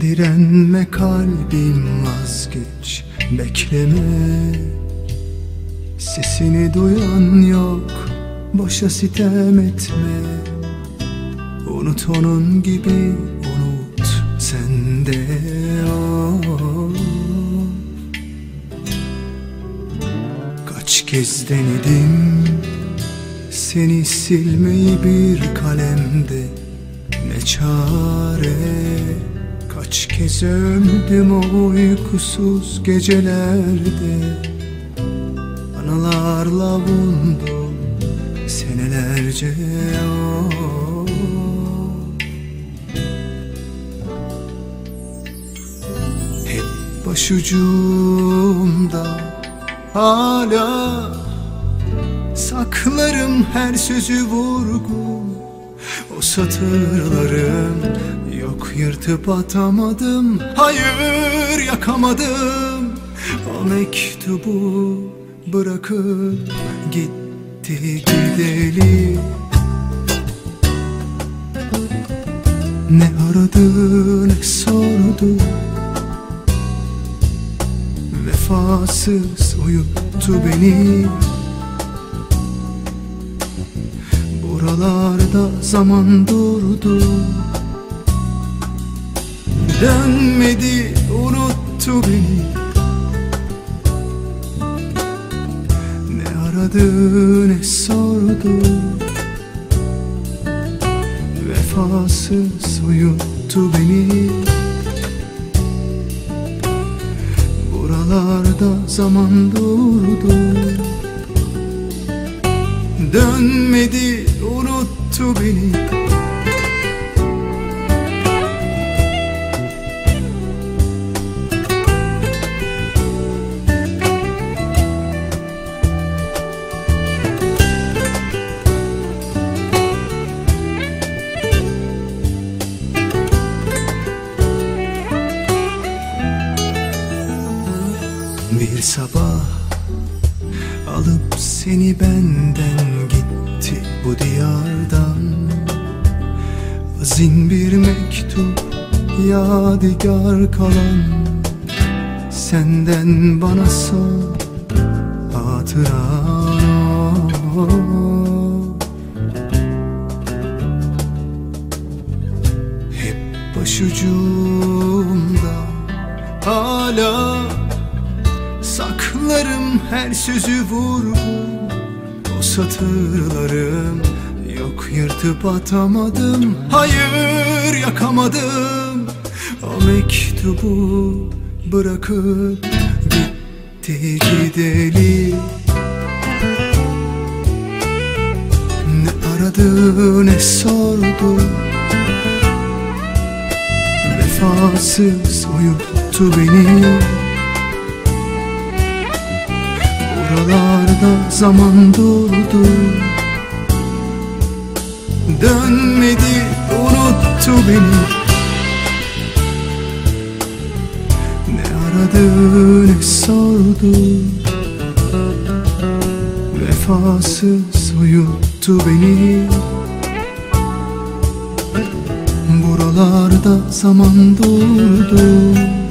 Direnme kalbim vazgeç. Bekleme. Sesini duyan yok. Boşa sitem etme. Unut onun gibi unut sen de. Oh. Kaç kez denedim seni silmeyi bir kalemde Ne çare? Kaç kez öldüm o uykusuz gecelerde. Anılarla vundum senelerce. Oh. Hep başucumda hala Saklarım her sözü vurgun O satırlarım Yok yırtıp atamadım Hayır yakamadım. O mektubu bırakıp gitti gideli. Ne aradı ne sordu? Vefasız uyuttu beni Buralarda zaman durdu. Dönmedi unuttu beni. Ne aradı ne sordu. Vefasız uyuttu beni. Buralarda zaman durdu Dönmedi unuttu beni. Bir sabah alıp seni benden bu diyardan. Azin bir mektup yadigar kalan. Senden bana son hatıran Hep başucumda hala Saklarım her sözü vurgun satırlarım. Yok yırtıp atamadım Hayır yakamadım. O mektubu bırakıp gitti gideli. Ne aradı ne sordu. Vefasız uyuttu beni Buralarda zaman durdu. Dönmedi unuttu beni. Ne aradı ne sordu. Vefasız uyuttu beni. Buralarda zaman durdu